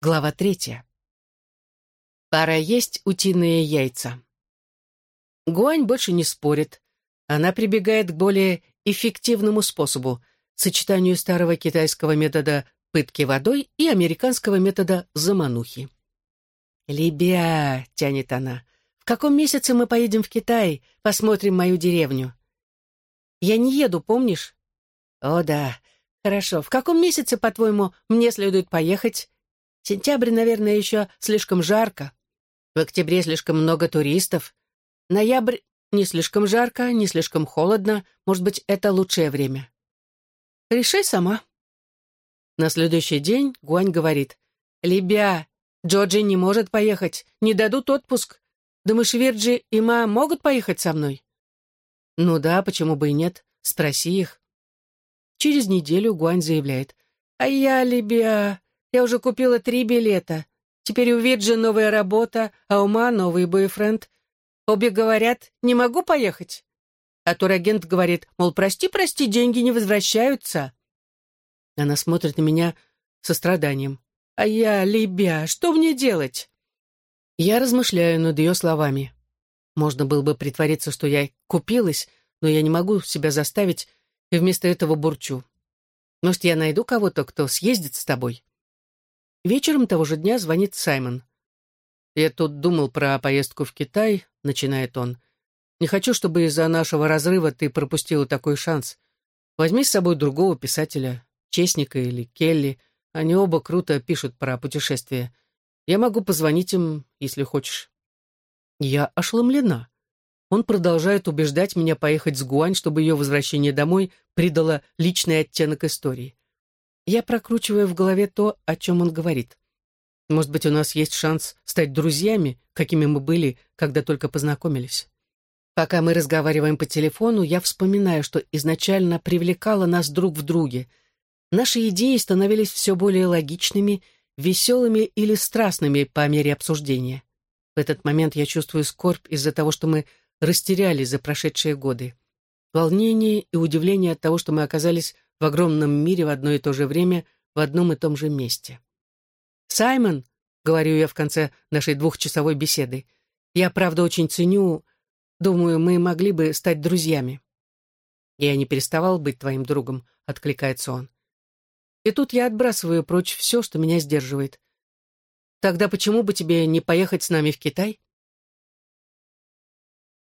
Глава третья. Пора есть утиные яйца. Гуань больше не спорит. Она прибегает к более эффективному способу — сочетанию старого китайского метода пытки водой и американского метода заманухи. «Либя», — тянет она, — «в каком месяце мы поедем в Китай, посмотрим мою деревню?» «Я не еду, помнишь?» «О, да. Хорошо. В каком месяце, по-твоему, мне следует поехать?» Сентябрь, наверное, еще слишком жарко. В октябре слишком много туристов. Ноябрь не слишком жарко, не слишком холодно. Может быть, это лучшее время. Решай сама. На следующий день Гуань говорит. «Лебя, Джорджи не может поехать. Не дадут отпуск. Думаешь, Вирджи и Ма могут поехать со мной?» «Ну да, почему бы и нет? Спроси их». Через неделю Гуань заявляет. «А я, Лебя, я уже купила три билета. Теперь у Виджи новая работа, а у Ма новый бойфренд. Обе говорят, не могу поехать. А турагент говорит, мол, прости, прости, деньги не возвращаются. Она смотрит на меня со страданием. А я, Либя, что мне делать? Я размышляю над ее словами. Можно было бы притвориться, что я купилась, но я не могу себя заставить, и вместо этого бурчу. Может, я найду кого-то, кто съездит с тобой? Вечером того же дня звонит Саймон. «Я тут думал про поездку в Китай», — начинает он. «Не хочу, чтобы из-за нашего разрыва ты пропустила такой шанс. Возьми с собой другого писателя, Честника или Келли. Они оба круто пишут про путешествия. Я могу позвонить им, если хочешь». Я ошеломлена. Он продолжает убеждать меня поехать с Гуань, чтобы ее возвращение домой придало личный оттенок истории. Я прокручиваю в голове то, о чем он говорит. Может быть, у нас есть шанс стать друзьями, какими мы были, когда только познакомились. Пока мы разговариваем по телефону, я вспоминаю, что изначально привлекало нас друг в друге. Наши идеи становились все более логичными, веселыми или страстными по мере обсуждения. В этот момент я чувствую скорбь из-за того, что мы растерялись за прошедшие годы. Волнение и удивление от того, что мы оказались в огромном мире в одно и то же время в одном и том же месте. «Саймон», — говорю я в конце нашей двухчасовой беседы, «я, правда, очень ценю, думаю, мы могли бы стать друзьями». «Я не переставал быть твоим другом», — откликается он. И тут я отбрасываю прочь все, что меня сдерживает. «Тогда почему бы тебе не поехать с нами в Китай?»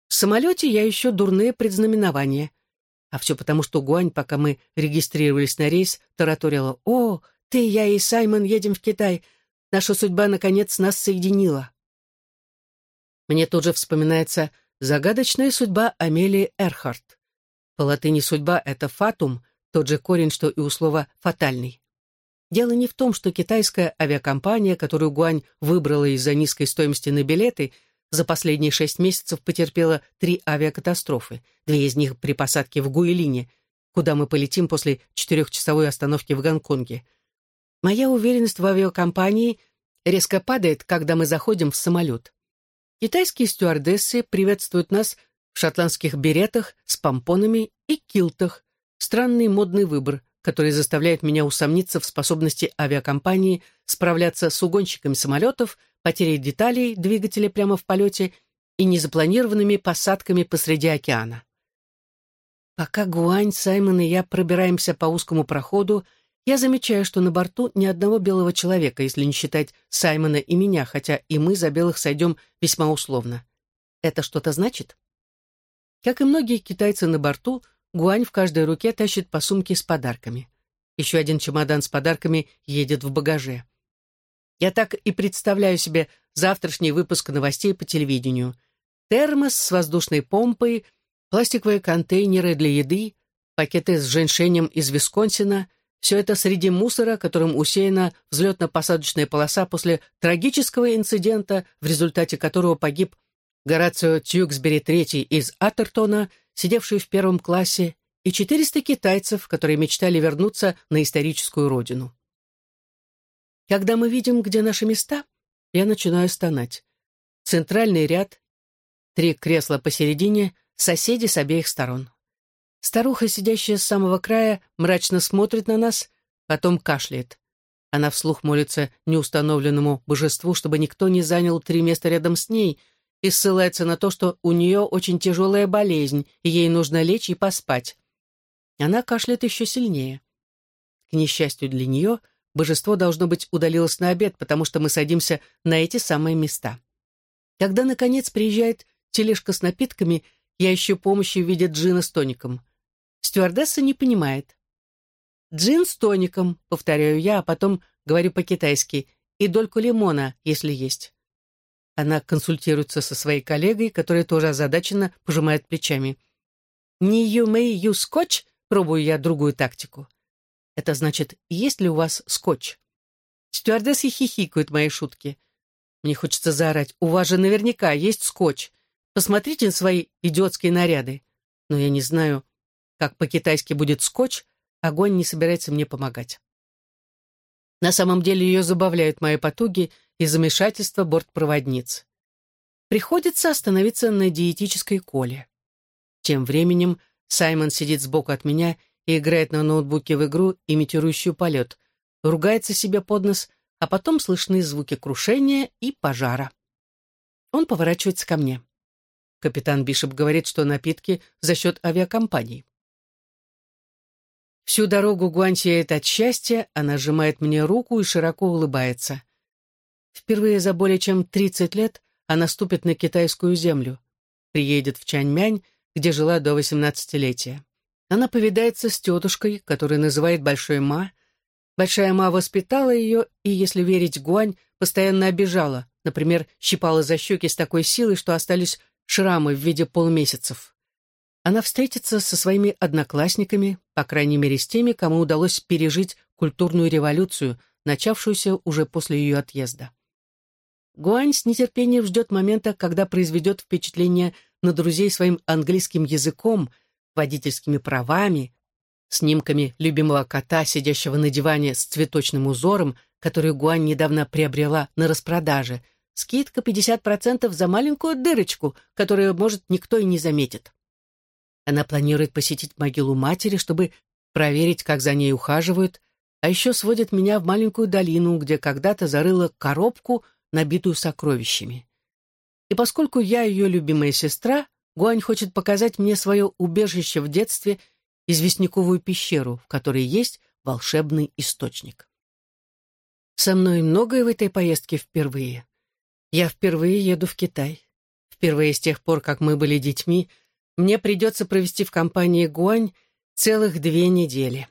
В самолете я ищу дурные предзнаменования. А все потому, что Гуань, пока мы регистрировались на рейс, тараторила «О, ты, я и Саймон едем в Китай. Наша судьба, наконец, нас соединила». Мне тут же вспоминается загадочная судьба Амелии Эрхарт. По латыни судьба — это фатум, тот же корень, что и у слова «фатальный». Дело не в том, что китайская авиакомпания, которую Гуань выбрала из-за низкой стоимости на билеты — за последние шесть месяцев потерпела три авиакатастрофы, две из них при посадке в Гуэлине, куда мы полетим после четырехчасовой остановки в Гонконге. Моя уверенность в авиакомпании резко падает, когда мы заходим в самолет. Китайские стюардессы приветствуют нас в шотландских беретах с помпонами и килтах. Странный модный выбор, который заставляет меня усомниться в способности авиакомпании справляться с угонщиками самолетов – потерей деталей двигателя прямо в полете и незапланированными посадками посреди океана. Пока Гуань, Саймон и я пробираемся по узкому проходу, я замечаю, что на борту ни одного белого человека, если не считать Саймона и меня, хотя и мы за белых сойдем весьма условно. Это что-то значит? Как и многие китайцы на борту, Гуань в каждой руке тащит по сумке с подарками. Еще один чемодан с подарками едет в багаже. Я так и представляю себе завтрашний выпуск новостей по телевидению. Термос с воздушной помпой, пластиковые контейнеры для еды, пакеты с женьшенем из Висконсина — все это среди мусора, которым усеяна взлетно-посадочная полоса после трагического инцидента, в результате которого погиб Горацио Тьюксбери III из Атертона, сидевший в первом классе, и 400 китайцев, которые мечтали вернуться на историческую родину. Когда мы видим, где наши места, я начинаю стонать. Центральный ряд, три кресла посередине, соседи с обеих сторон. Старуха, сидящая с самого края, мрачно смотрит на нас, потом кашляет. Она вслух молится неустановленному божеству, чтобы никто не занял три места рядом с ней, и ссылается на то, что у нее очень тяжелая болезнь, и ей нужно лечь и поспать. Она кашляет еще сильнее. К несчастью для нее, божество, должно быть, удалилось на обед, потому что мы садимся на эти самые места. Когда, наконец, приезжает тележка с напитками, я ищу помощи в виде джина с тоником. Стюардесса не понимает. «Джин с тоником», — повторяю я, а потом говорю по-китайски, «и дольку лимона, если есть». Она консультируется со своей коллегой, которая тоже озадаченно пожимает плечами. «Не ю мэй ю скотч?» — пробую я другую тактику. Это значит, есть ли у вас скотч? Стюардессы хихикают мои шутки. Мне хочется заорать, у вас же наверняка есть скотч. Посмотрите на свои идиотские наряды. Но я не знаю, как по-китайски будет скотч, огонь не собирается мне помогать. На самом деле ее забавляют мои потуги и замешательство бортпроводниц. Приходится остановиться на диетической коле. Тем временем Саймон сидит сбоку от меня и играет на ноутбуке в игру, имитирующую полет, ругается себе под нос, а потом слышны звуки крушения и пожара. Он поворачивается ко мне. Капитан Бишоп говорит, что напитки за счет авиакомпании. Всю дорогу Гуань сияет от счастья, она сжимает мне руку и широко улыбается. Впервые за более чем 30 лет она ступит на китайскую землю, приедет в Чаньмянь, где жила до 18-летия. Она повидается с тетушкой, которую называет Большой Ма. Большая Ма воспитала ее и, если верить Гуань, постоянно обижала, например, щипала за щеки с такой силой, что остались шрамы в виде полумесяцев. Она встретится со своими одноклассниками, по крайней мере с теми, кому удалось пережить культурную революцию, начавшуюся уже после ее отъезда. Гуань с нетерпением ждет момента, когда произведет впечатление на друзей своим английским языком, водительскими правами, снимками любимого кота, сидящего на диване с цветочным узором, который Гуань недавно приобрела на распродаже. Скидка 50% за маленькую дырочку, которую, может, никто и не заметит. Она планирует посетить могилу матери, чтобы проверить, как за ней ухаживают, а еще сводит меня в маленькую долину, где когда-то зарыла коробку, набитую сокровищами. И поскольку я ее любимая сестра, Гуань хочет показать мне свое убежище в детстве, известняковую пещеру, в которой есть волшебный источник. Со мной многое в этой поездке впервые. Я впервые еду в Китай. Впервые с тех пор, как мы были детьми, мне придется провести в компании Гуань целых две недели.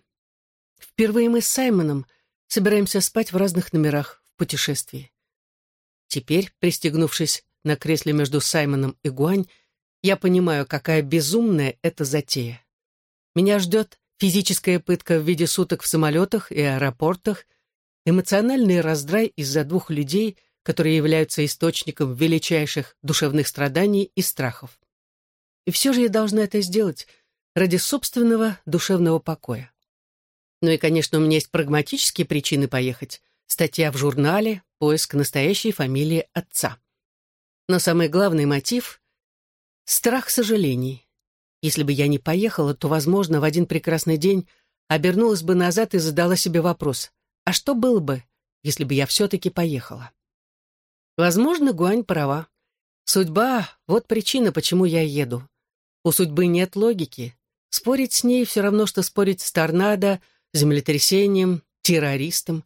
Впервые мы с Саймоном собираемся спать в разных номерах в путешествии. Теперь, пристегнувшись на кресле между Саймоном и Гуань, я понимаю, какая безумная эта затея. Меня ждет физическая пытка в виде суток в самолетах и аэропортах, эмоциональный раздрай из-за двух людей, которые являются источником величайших душевных страданий и страхов. И все же я должна это сделать ради собственного душевного покоя. Ну и, конечно, у меня есть прагматические причины поехать. Статья в журнале, поиск настоящей фамилии отца. Но самый главный мотив Страх сожалений. Если бы я не поехала, то, возможно, в один прекрасный день обернулась бы назад и задала себе вопрос, а что было бы, если бы я все-таки поехала? Возможно, Гуань права. Судьба — вот причина, почему я еду. У судьбы нет логики. Спорить с ней все равно, что спорить с торнадо, землетрясением, террористом.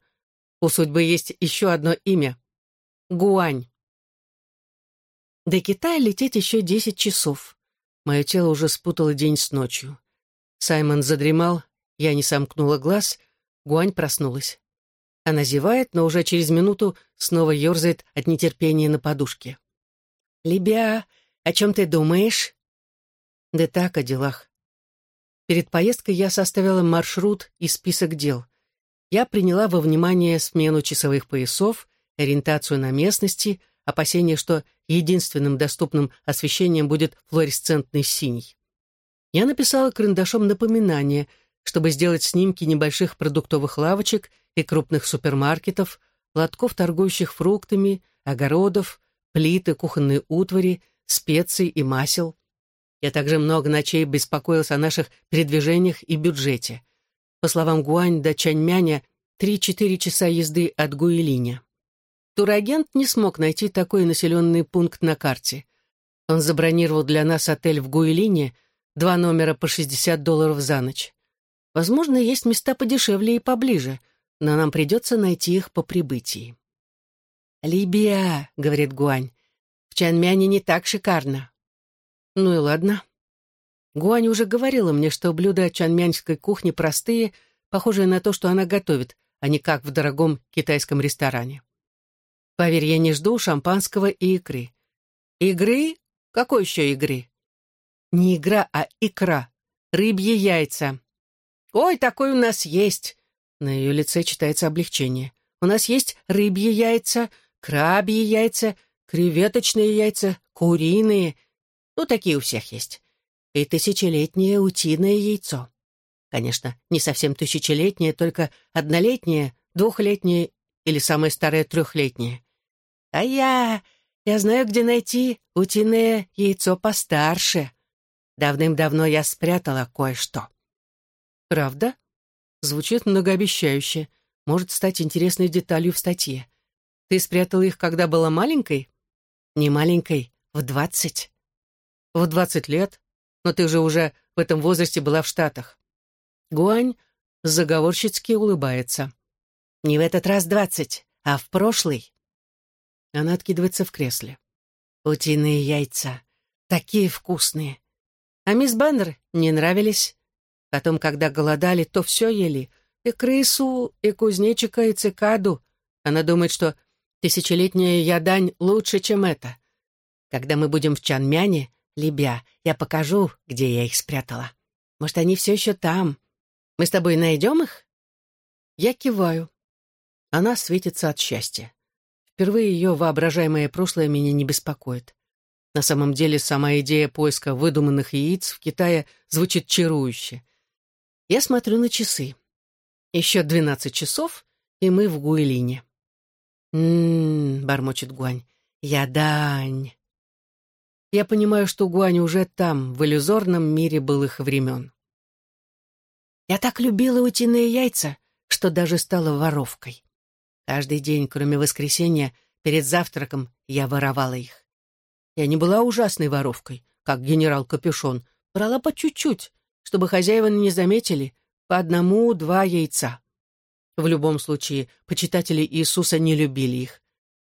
У судьбы есть еще одно имя — Гуань. До Китая лететь еще десять часов. Мое тело уже спутало день с ночью. Саймон задремал, я не сомкнула глаз, Гуань проснулась. Она зевает, но уже через минуту снова ерзает от нетерпения на подушке. «Либя, о чем ты думаешь?» «Да так, о делах». Перед поездкой я составила маршрут и список дел. Я приняла во внимание смену часовых поясов, ориентацию на местности — опасение, что единственным доступным освещением будет флуоресцентный синий. Я написала карандашом напоминание, чтобы сделать снимки небольших продуктовых лавочек и крупных супермаркетов, лотков, торгующих фруктами, огородов, плиты, кухонные утвари, специй и масел. Я также много ночей беспокоилась о наших передвижениях и бюджете. По словам Гуань до Чаньмяня, 3-4 часа езды от Гуэлиня. Турагент не смог найти такой населенный пункт на карте. Он забронировал для нас отель в Гуэлине, два номера по 60 долларов за ночь. Возможно, есть места подешевле и поближе, но нам придется найти их по прибытии. «Либия», — говорит Гуань, — «в Чанмяне не так шикарно». Ну и ладно. Гуань уже говорила мне, что блюда чанмянской кухни простые, похожие на то, что она готовит, а не как в дорогом китайском ресторане. Поверь, я не жду шампанского и икры. Игры? Какой еще игры? Не игра, а икра. Рыбьи яйца. Ой, такой у нас есть. На ее лице читается облегчение. У нас есть рыбьи яйца, крабьи яйца, креветочные яйца, куриные. Ну, такие у всех есть. И тысячелетнее утиное яйцо. Конечно, не совсем тысячелетнее, только однолетнее, двухлетнее или самое старое трехлетнее. А я... я знаю, где найти утиное яйцо постарше. Давным-давно я спрятала кое-что. Правда? Звучит многообещающе. Может стать интересной деталью в статье. Ты спрятала их, когда была маленькой? Не маленькой, в двадцать. В двадцать лет? Но ты же уже в этом возрасте была в Штатах. Гуань заговорщицки улыбается. Не в этот раз двадцать, а в прошлый. Она откидывается в кресле. Утиные яйца. Такие вкусные. А мисс Баннер не нравились. Потом, когда голодали, то все ели. И крысу, и кузнечика, и цикаду. Она думает, что тысячелетняя ядань лучше, чем это. Когда мы будем в Чанмяне, Либя, я покажу, где я их спрятала. Может, они все еще там. Мы с тобой найдем их?» Я киваю. Она светится от счастья. Впервые ее воображаемое прошлое меня не беспокоит. На самом деле, сама идея поиска выдуманных яиц в Китае звучит чарующе. Я смотрю на часы. Еще двенадцать часов, и мы в Гуэлине. «М-м-м», бормочет Гуань, — «я дань». Я понимаю, что Гуань уже там, в иллюзорном мире былых времен. Я так любила утиные яйца, что даже стала воровкой. Каждый день, кроме воскресенья, перед завтраком я воровала их. Я не была ужасной воровкой, как генерал Капюшон, брала по чуть-чуть, чтобы хозяева не заметили, по одному-два яйца. В любом случае, почитатели Иисуса не любили их.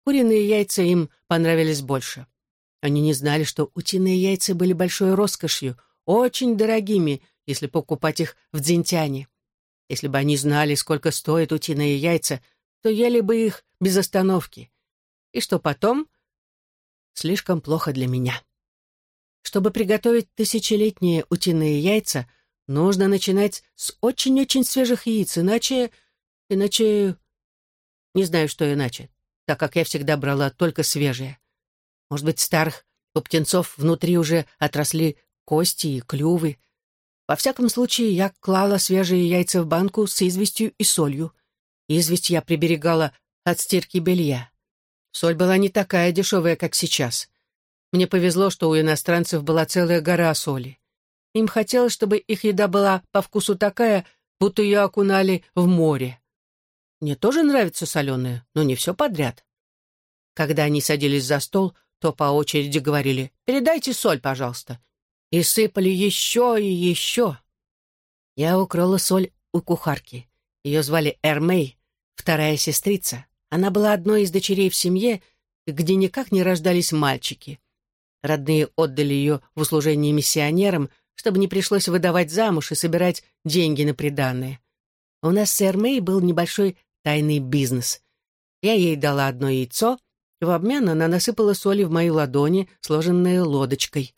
Куриные яйца им понравились больше. Они не знали, что утиные яйца были большой роскошью, очень дорогими, если покупать их в Дзинтяне. Если бы они знали, сколько стоят утиные яйца, то ели бы их без остановки. И что потом? Слишком плохо для меня. Чтобы приготовить тысячелетние утиные яйца, нужно начинать с очень-очень свежих яиц, иначе... иначе... Не знаю, что иначе, так как я всегда брала только свежие. Может быть, старых у птенцов внутри уже отросли кости и клювы. Во всяком случае, я клала свежие яйца в банку с известью и солью. Известь я приберегала от стирки белья. Соль была не такая дешевая, как сейчас. Мне повезло, что у иностранцев была целая гора соли. Им хотелось, чтобы их еда была по вкусу такая, будто ее окунали в море. Мне тоже нравится соленое, но не все подряд. Когда они садились за стол, то по очереди говорили «Передайте соль, пожалуйста». И сыпали еще и еще. Я укрыла соль у кухарки. Ее звали Эрмей, вторая сестрица. Она была одной из дочерей в семье, где никак не рождались мальчики. Родные отдали ее в услужение миссионерам, чтобы не пришлось выдавать замуж и собирать деньги на приданное. У нас с Эрмей был небольшой тайный бизнес. Я ей дала одно яйцо — в обмен она насыпала соли в мои ладони, сложенные лодочкой.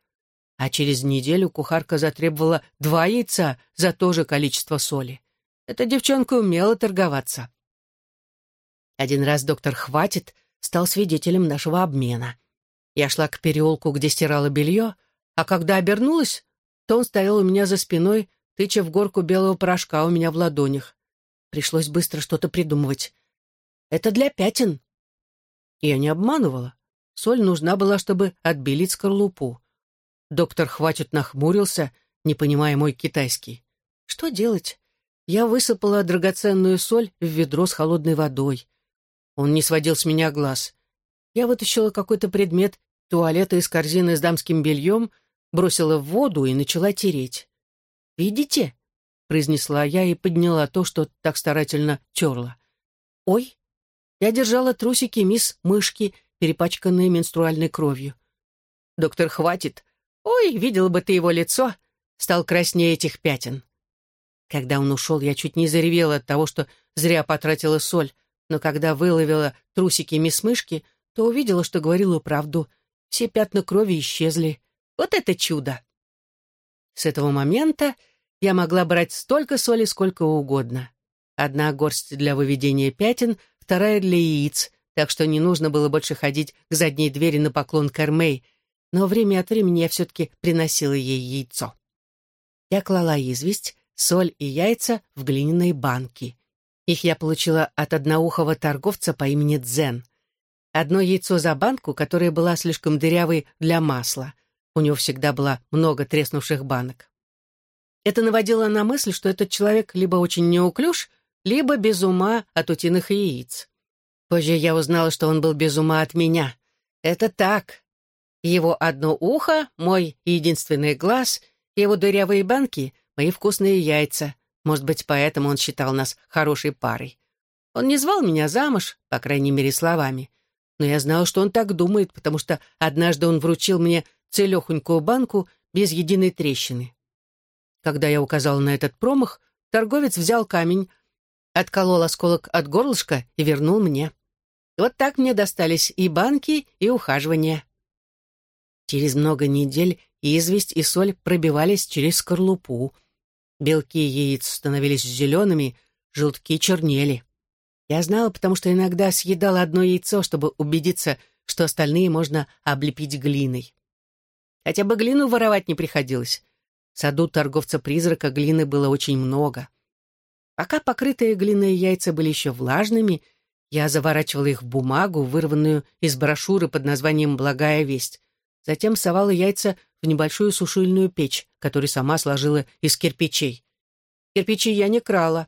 А через неделю кухарка затребовала два яйца за то же количество соли. Эта девчонка умела торговаться. Один раз доктор «Хватит» стал свидетелем нашего обмена. Я шла к переулку, где стирала белье, а когда обернулась, то он стоял у меня за спиной, тыча в горку белого порошка у меня в ладонях. Пришлось быстро что-то придумывать. «Это для пятен», я не обманывала. Соль нужна была, чтобы отбелить скорлупу. Доктор Хватит нахмурился, не понимая мой китайский. Что делать? я высыпала драгоценную соль в ведро с холодной водой. Он не сводил с меня глаз. Я вытащила какой-то предмет туалета из корзины с дамским бельем, бросила в воду и начала тереть. «Видите?» — произнесла я и подняла то, что так старательно терла. «Ой!» Я держала трусики мисс Мышки, перепачканные менструальной кровью. «Доктор, хватит! Ой, видел бы ты его лицо!» Стал краснее этих пятен. Когда он ушел, я чуть не заревела от того, что зря потратила соль, но когда выловила трусики мисс Мышки, то увидела, что говорила правду. Все пятна крови исчезли. Вот это чудо! С этого момента я могла брать столько соли, сколько угодно. Одна горсть для выведения пятен, вторая для яиц, так что не нужно было больше ходить к задней двери на поклон к Эрмей, но время от времени я все-таки приносила ей яйцо. Я клала известь, соль и яйца в глиняные банки. Их я получила от одноухого торговца по имени Дзен. Одно яйцо за банку, которая была слишком дырявой для масла. У него всегда было много треснувших банок. Это наводило на мысль, что этот человек либо очень неуклюж, либо без ума от утиных яиц. Позже я узнала, что он был без ума от меня. Это так. Его одно ухо, мой единственный глаз, его дырявые банки — мои вкусные яйца. Может быть, поэтому он считал нас хорошей парой. Он не звал меня замуж, по крайней мере, словами. Но я знала, что он так думает, потому что однажды он вручил мне целехонькую банку без единой трещины. Когда я указала на этот промах, торговец взял камень, отколол осколок от горлышка и вернул мне. Вот так мне достались и банки, и ухаживания. Через много недель известь и соль пробивались через скорлупу. Белки яиц становились зелеными, желтки чернели. Я знала, потому что иногда съедала одно яйцо, чтобы убедиться, что остальные можно облепить глиной. Хотя бы глину воровать не приходилось. В саду торговца-призрака глины было очень много. Пока покрытые глиной яйца были еще влажными, я заворачивала их в бумагу, вырванную из брошюры под названием «Благая весть». Затем совала яйца в небольшую сушильную печь, которую сама сложила из кирпичей. Кирпичи я не крала.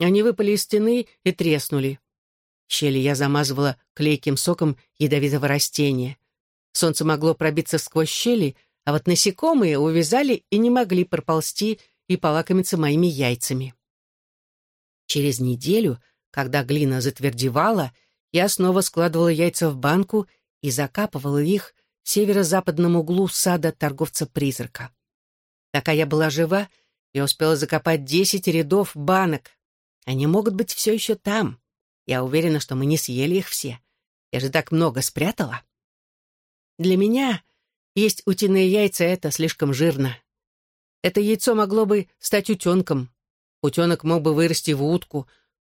Они выпали из стены и треснули. Щели я замазывала клейким соком ядовитого растения. Солнце могло пробиться сквозь щели, а вот насекомые увязали и не могли проползти и полакомиться моими яйцами. Через неделю, когда глина затвердевала, я снова складывала яйца в банку и закапывала их в северо-западном углу сада торговца-призрака. Пока я была жива, я успела закопать десять рядов банок. Они могут быть все еще там. Я уверена, что мы не съели их все. Я же так много спрятала. Для меня есть утиные яйца — это слишком жирно. Это яйцо могло бы стать утенком. Утенок мог бы вырасти в утку.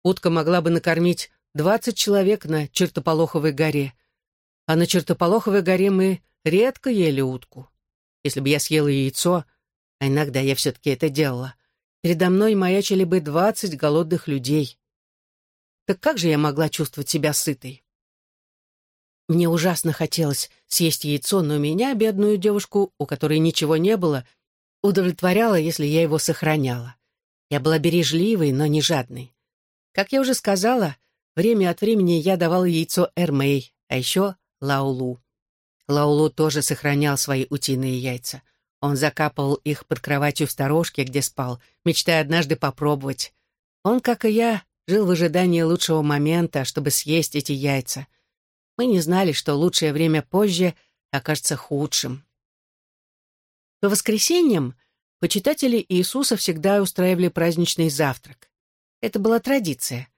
Утка могла бы накормить двадцать человек на Чертополоховой горе. А на Чертополоховой горе мы редко ели утку. Если бы я съела яйцо, а иногда я все-таки это делала, передо мной маячили бы двадцать голодных людей. Так как же я могла чувствовать себя сытой? Мне ужасно хотелось съесть яйцо, но меня, бедную девушку, у которой ничего не было, удовлетворяло, если я его сохраняла. Я была бережливой, но не жадной. Как я уже сказала, время от времени я давала яйцо Эрмей, а еще Лаулу. Лаулу тоже сохранял свои утиные яйца. Он закапывал их под кроватью в сторожке, где спал, мечтая однажды попробовать. Он, как и я, жил в ожидании лучшего момента, чтобы съесть эти яйца — мы не знали, что лучшее время позже окажется худшим. По воскресеньям почитатели Иисуса всегда устраивали праздничный завтрак. Это была традиция.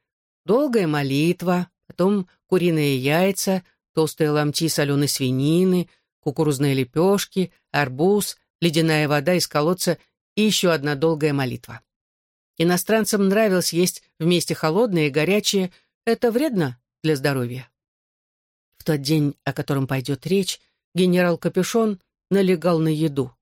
Долгая молитва, потом куриные яйца, толстые ломти соленой свинины, кукурузные лепешки, арбуз, ледяная вода из колодца и еще одна долгая молитва. Иностранцам нравилось есть вместе холодное и горячее. Это вредно для здоровья. В тот день, о котором пойдет речь, генерал Капюшон налегал на еду.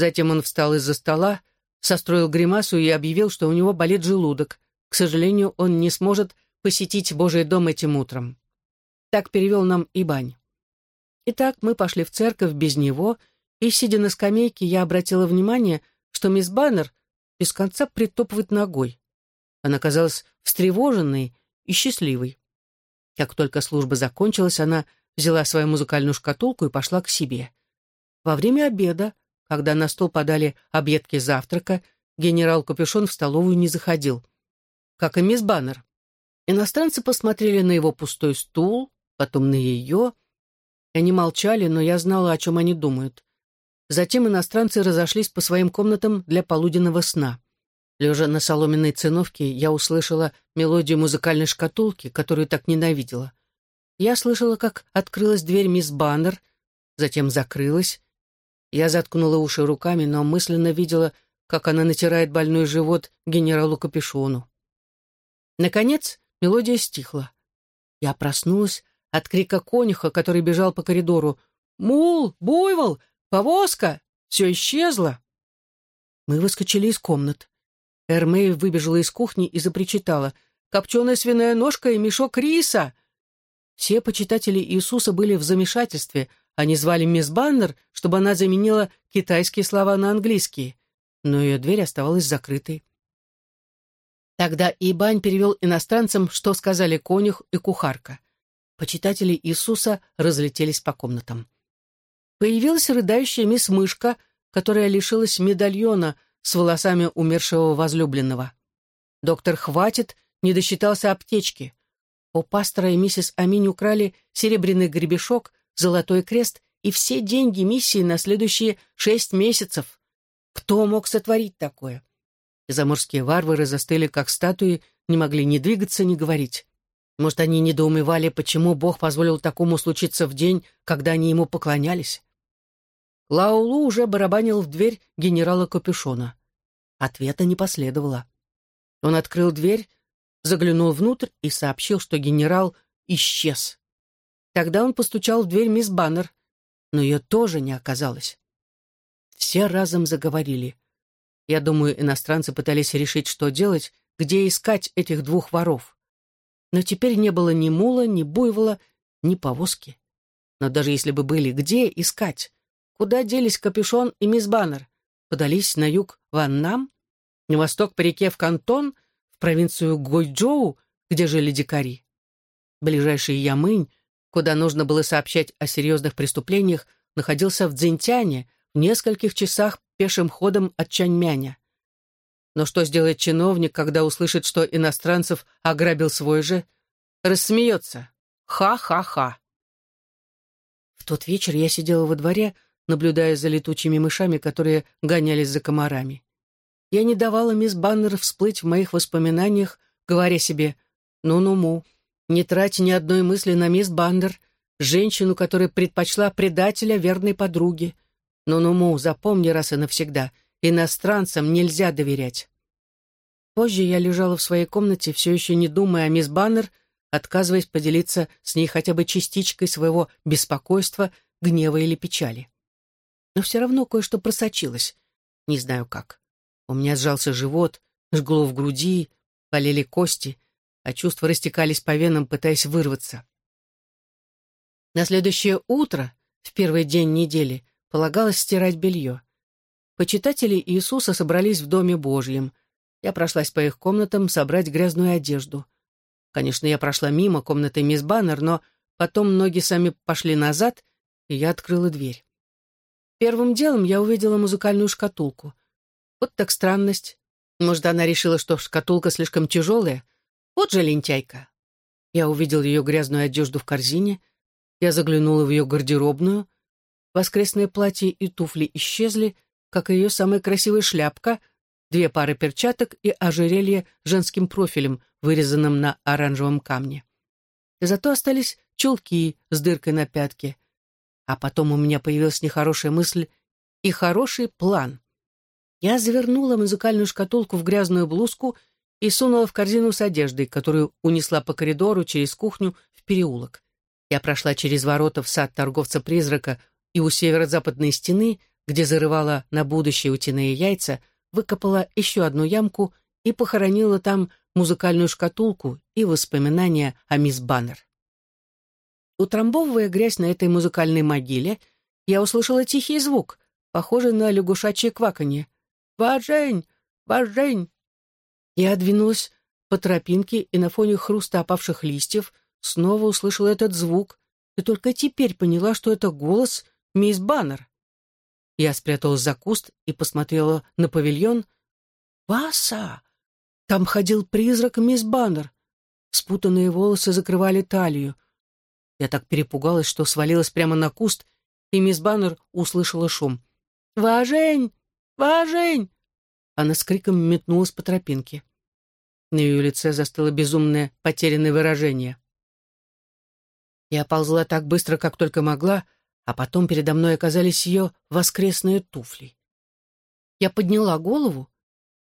Затем он встал из-за стола, состроил гримасу и объявил, что у него болит желудок. К сожалению, он не сможет посетить Божий дом этим утром. Так перевел нам и бань. Итак, мы пошли в церковь без него, и, сидя на скамейке, я обратила внимание, что мисс Баннер без конца притопывает ногой. Она казалась встревоженной и счастливой. Как только служба закончилась, она взяла свою музыкальную шкатулку и пошла к себе. Во время обеда, когда на стол подали объедки завтрака, генерал Капюшон в столовую не заходил. Как и мисс Баннер. Иностранцы посмотрели на его пустой стул, потом на ее. Они молчали, но я знала, о чем они думают. Затем иностранцы разошлись по своим комнатам для полуденного сна. Лежа на соломенной циновке, я услышала мелодию музыкальной шкатулки, которую так ненавидела. Я слышала, как открылась дверь мисс Баннер, затем закрылась. Я заткнула уши руками, но мысленно видела, как она натирает больной живот генералу Капюшону. Наконец мелодия стихла. Я проснулась от крика конюха, который бежал по коридору. «Мул! Буйвол! Повозка! Все исчезло!» Мы выскочили из комнат. Эрмей выбежала из кухни и запричитала. «Копченая свиная ножка и мешок риса!» Все почитатели Иисуса были в замешательстве. Они звали мисс Баннер, чтобы она заменила китайские слова на английские. Но ее дверь оставалась закрытой. Тогда Ибань перевел иностранцам, что сказали конюх и кухарка. Почитатели Иисуса разлетелись по комнатам. Появилась рыдающая мисс Мышка, которая лишилась медальона с волосами умершего возлюбленного. Доктор Хватит не досчитался аптечки. У пастора и миссис Аминь украли серебряный гребешок, золотой крест и все деньги миссии на следующие шесть месяцев. Кто мог сотворить такое? Заморские варвары застыли, как статуи, не могли ни двигаться, ни говорить. Может, они недоумевали, почему Бог позволил такому случиться в день, когда они ему поклонялись? Лаулу уже барабанил в дверь генерала Капюшона. Ответа не последовало. Он открыл дверь, заглянул внутрь и сообщил, что генерал исчез. Тогда он постучал в дверь мисс Баннер, но ее тоже не оказалось. Все разом заговорили. Я думаю, иностранцы пытались решить, что делать, где искать этих двух воров. Но теперь не было ни мула, ни буйвола, ни повозки. Но даже если бы были, где искать? Куда делись Капюшон и мисс Баннер? Подались на юг в Аннам? На восток по реке в Кантон? В провинцию Гойчжоу, где жили дикари? Ближайший Ямынь, куда нужно было сообщать о серьезных преступлениях, находился в Цзиньтяне, в нескольких часах пешим ходом от Чаньмяня. Но что сделает чиновник, когда услышит, что иностранцев ограбил свой же? Рассмеется. Ха-ха-ха. В тот вечер я сидела во дворе, наблюдая за летучими мышами, которые гонялись за комарами. Я не давала мисс Баннер всплыть в моих воспоминаниях, говоря себе «Ну-ну-му, не трать ни одной мысли на мисс Баннер, женщину, которая предпочла предателя верной подруге. Ну-ну-му, запомни раз и навсегда, иностранцам нельзя доверять». Позже я лежала в своей комнате, все еще не думая о мисс Баннер, отказываясь поделиться с ней хотя бы частичкой своего беспокойства, гнева или печали но все равно кое-что просочилось. Не знаю как. У меня сжался живот, жгло в груди, болели кости, а чувства растекались по венам, пытаясь вырваться. На следующее утро, в первый день недели, полагалось стирать белье. Почитатели Иисуса собрались в Доме Божьем. Я прошлась по их комнатам собрать грязную одежду. Конечно, я прошла мимо комнаты мисс Баннер, но потом ноги сами пошли назад, и я открыла дверь. Первым делом я увидела музыкальную шкатулку. Вот так странность. Может, она решила, что шкатулка слишком тяжелая? Вот же лентяйка. Я увидел ее грязную одежду в корзине. Я заглянула в ее гардеробную. Воскресное платье и туфли исчезли, как и ее самая красивая шляпка, две пары перчаток и ожерелье женским профилем, вырезанным на оранжевом камне. Зато остались чулки с дыркой на пятке — а потом у меня появилась нехорошая мысль и хороший план. Я завернула музыкальную шкатулку в грязную блузку и сунула в корзину с одеждой, которую унесла по коридору через кухню в переулок. Я прошла через ворота в сад торговца-призрака и у северо-западной стены, где зарывала на будущее утиные яйца, выкопала еще одну ямку и похоронила там музыкальную шкатулку и воспоминания о мисс Баннер. Утрамбовывая грязь на этой музыкальной могиле, я услышала тихий звук, похожий на лягушачье кваканье. «Бажень! Бажень!» Я двинулась по тропинке и на фоне хруста опавших листьев снова услышала этот звук, и только теперь поняла, что это голос мисс Баннер. Я спряталась за куст и посмотрела на павильон. «Васа! Там ходил призрак мисс Баннер. Спутанные волосы закрывали талию. Я так перепугалась, что свалилась прямо на куст, и мисс Баннер услышала шум. «Важень! Важень!» Она с криком метнулась по тропинке. На ее лице застыло безумное потерянное выражение. Я ползла так быстро, как только могла, а потом передо мной оказались ее воскресные туфли. Я подняла голову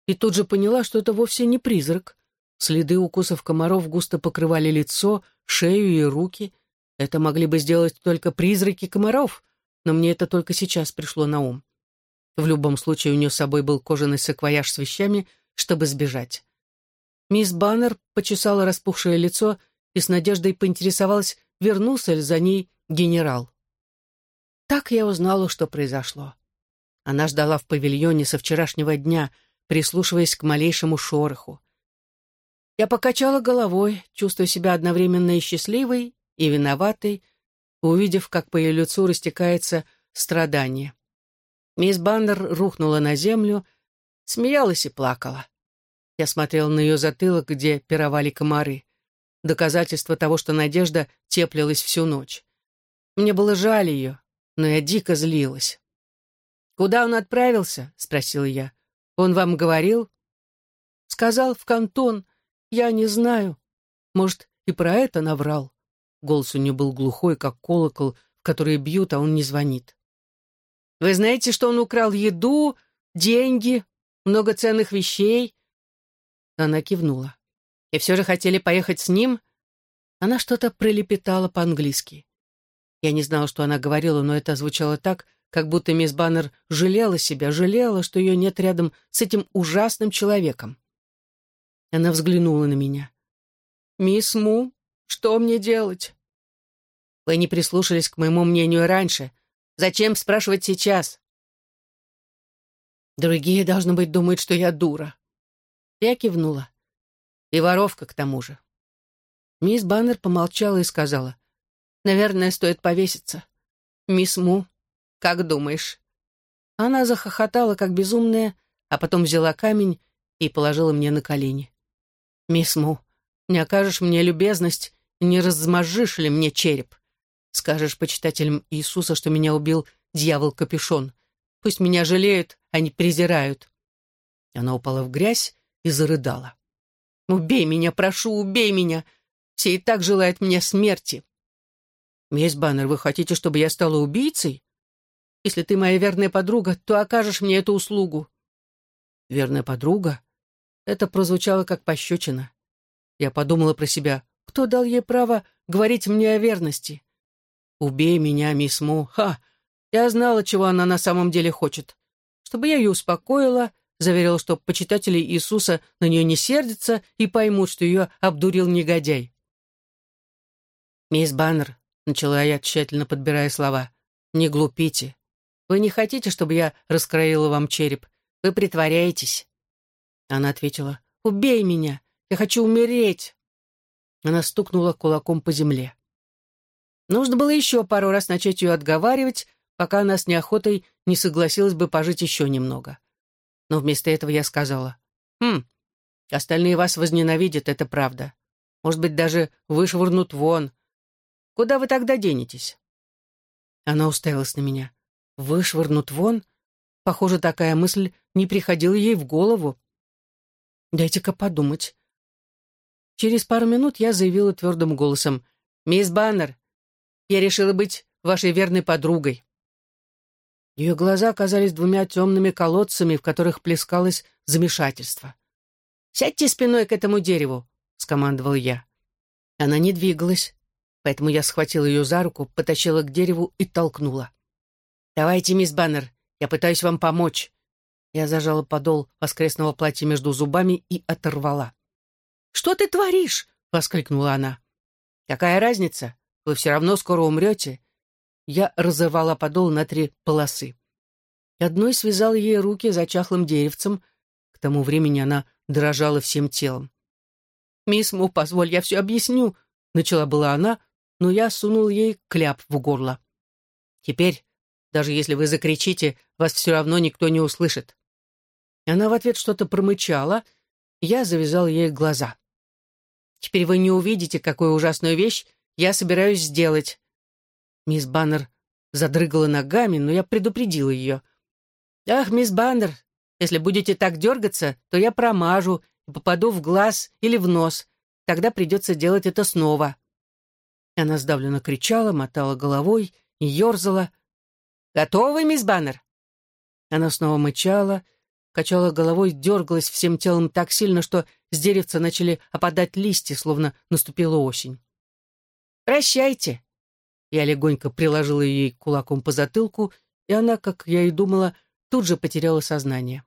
и тут же поняла, что это вовсе не призрак. Следы укусов комаров густо покрывали лицо, шею и руки. Это могли бы сделать только призраки комаров, но мне это только сейчас пришло на ум. В любом случае у нее с собой был кожаный саквояж с вещами, чтобы сбежать. Мисс Баннер почесала распухшее лицо и с надеждой поинтересовалась, вернулся ли за ней генерал. Так я узнала, что произошло. Она ждала в павильоне со вчерашнего дня, прислушиваясь к малейшему шороху. Я покачала головой, чувствуя себя одновременно и счастливой, и виноватой, увидев, как по ее лицу растекается страдание. Мисс Баннер рухнула на землю, смеялась и плакала. Я смотрел на ее затылок, где пировали комары. Доказательство того, что надежда теплилась всю ночь. Мне было жаль ее, но я дико злилась. «Куда он отправился?» — спросил я. «Он вам говорил?» «Сказал в кантон. Я не знаю. Может, и про это наврал. Голос у нее был глухой, как колокол, в который бьют, а он не звонит. «Вы знаете, что он украл еду, деньги, много ценных вещей?» Она кивнула. «И все же хотели поехать с ним?» Она что-то пролепетала по-английски. Я не знала, что она говорила, но это звучало так, как будто мисс Баннер жалела себя, жалела, что ее нет рядом с этим ужасным человеком. Она взглянула на меня. «Мисс Му, что мне делать?» «Вы не прислушались к моему мнению раньше. Зачем спрашивать сейчас?» «Другие, должно быть, думают, что я дура». Я кивнула. «И воровка, к тому же». Мисс Баннер помолчала и сказала. «Наверное, стоит повеситься. Мисс Му, как думаешь?» Она захохотала, как безумная, а потом взяла камень и положила мне на колени. «Мисс Му, не окажешь мне любезность не размажишь ли мне череп? Скажешь почитателям Иисуса, что меня убил дьявол-капюшон. Пусть меня жалеют, а не презирают». Она упала в грязь и зарыдала. «Убей меня, прошу, убей меня! Все и так желают мне смерти!» «Мисс Баннер, вы хотите, чтобы я стала убийцей? Если ты моя верная подруга, то окажешь мне эту услугу». «Верная подруга?» Это прозвучало как пощечина. Я подумала про себя, кто дал ей право говорить мне о верности? «Убей меня, мисс Му! Ха! Я знала, чего она на самом деле хочет. Чтобы я ее успокоила, заверила, что почитатели Иисуса на нее не сердятся и поймут, что ее обдурил негодяй. «Мисс Баннер», — начала я, тщательно подбирая слова, — «не глупите. Вы не хотите, чтобы я раскроила вам череп? Вы притворяетесь. Она ответила, «Убей меня! Я хочу умереть!» Она стукнула кулаком по земле. Нужно было еще пару раз начать ее отговаривать, пока она с неохотой не согласилась бы пожить еще немного. Но вместо этого я сказала, «Хм, остальные вас возненавидят, это правда. Может быть, даже вышвырнут вон. Куда вы тогда денетесь?» Она уставилась на меня. «Вышвырнут вон?» Похоже, такая мысль не приходила ей в голову. Дайте-ка подумать. Через пару минут я заявила твердым голосом. «Мисс Баннер, я решила быть вашей верной подругой». Ее глаза оказались двумя темными колодцами, в которых плескалось замешательство. «Сядьте спиной к этому дереву», — скомандовал я. Она не двигалась, поэтому я схватила ее за руку, потащила к дереву и толкнула. «Давайте, мисс Баннер, я пытаюсь вам помочь. Я зажала подол воскресного платья между зубами и оторвала. «Что ты творишь?» — воскликнула она. «Какая разница? Вы все равно скоро умрете». Я разорвала подол на три полосы. Одной связал ей руки за чахлым деревцем. К тому времени она дрожала всем телом. «Мисс Му, позволь, я все объясню», — начала была она, но я сунул ей кляп в горло. «Теперь, даже если вы закричите, вас все равно никто не услышит». Она в ответ что-то промычала, я завязал ей глаза. «Теперь вы не увидите, какую ужасную вещь я собираюсь сделать». Мисс Баннер задрыгала ногами, но я предупредил ее. «Ах, мисс Баннер, если будете так дергаться, то я промажу и попаду в глаз или в нос. Тогда придется делать это снова». Она сдавленно кричала, мотала головой и ерзала. «Готовы, мисс Баннер?» Она снова мычала, качала головой, дергалась всем телом так сильно, что с деревца начали опадать листья, словно наступила осень. «Прощайте!» Я легонько приложила ей кулаком по затылку, и она, как я и думала, тут же потеряла сознание.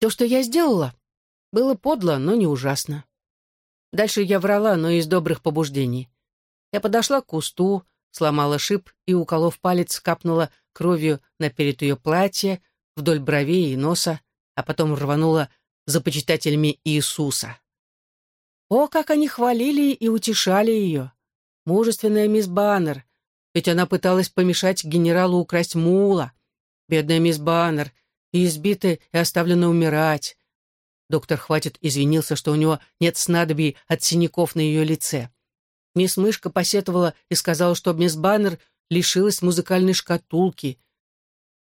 То, что я сделала, было подло, но не ужасно. Дальше я врала, но из добрых побуждений. Я подошла к кусту, сломала шип и, уколов палец, капнула кровью на перед ее платье, вдоль бровей и носа, а потом рванула за почитателями Иисуса. О, как они хвалили и утешали ее! Мужественная мисс Баннер, ведь она пыталась помешать генералу украсть мула. Бедная мисс Баннер, избита, и оставлена умирать. Доктор Хватит извинился, что у него нет снадобий от синяков на ее лице. Мисс Мышка посетовала и сказала, что мисс Баннер лишилась музыкальной шкатулки.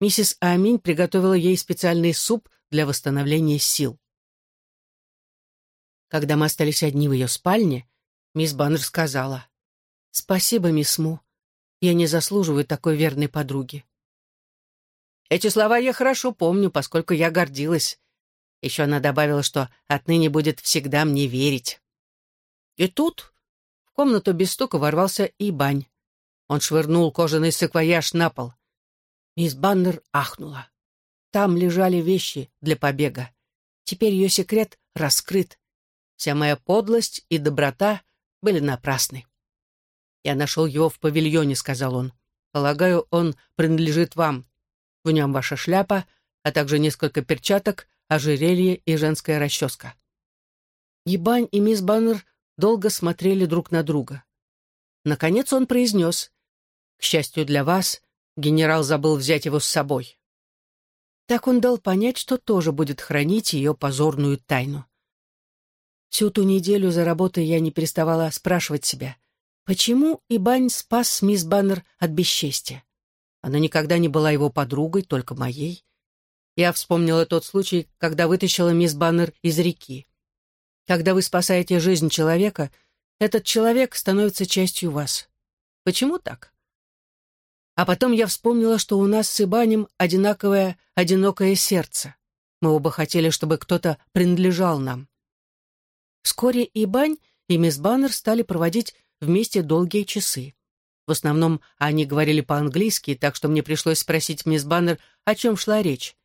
Миссис Аминь приготовила ей специальный суп для восстановления сил. Когда мы остались одни в ее спальне, мисс Баннер сказала, «Спасибо, мисс Му. Я не заслуживаю такой верной подруги». Эти слова я хорошо помню, поскольку я гордилась. Еще она добавила, что отныне будет всегда мне верить. И тут в комнату без стука ворвался и Бань. Он швырнул кожаный саквояж на пол. Мисс Баннер ахнула. Там лежали вещи для побега. Теперь ее секрет раскрыт. Вся моя подлость и доброта были напрасны. «Я нашел его в павильоне», — сказал он. «Полагаю, он принадлежит вам. В нем ваша шляпа, а также несколько перчаток, ожерелье и женская расческа». Ебань и мисс Баннер долго смотрели друг на друга. Наконец он произнес, «К счастью для вас, генерал забыл взять его с собой». Так он дал понять, что тоже будет хранить ее позорную тайну. Всю ту неделю за работой я не переставала спрашивать себя, почему Ибань спас мисс Баннер от бесчестия. Она никогда не была его подругой, только моей. Я вспомнила тот случай, когда вытащила мисс Баннер из реки. Когда вы спасаете жизнь человека, этот человек становится частью вас. Почему так? А потом я вспомнила, что у нас с Ибанем одинаковое одинокое сердце. Мы оба хотели, чтобы кто-то принадлежал нам. Вскоре Ибань и мисс Баннер стали проводить вместе долгие часы. В основном они говорили по-английски, так что мне пришлось спросить мисс Баннер, о чем шла речь.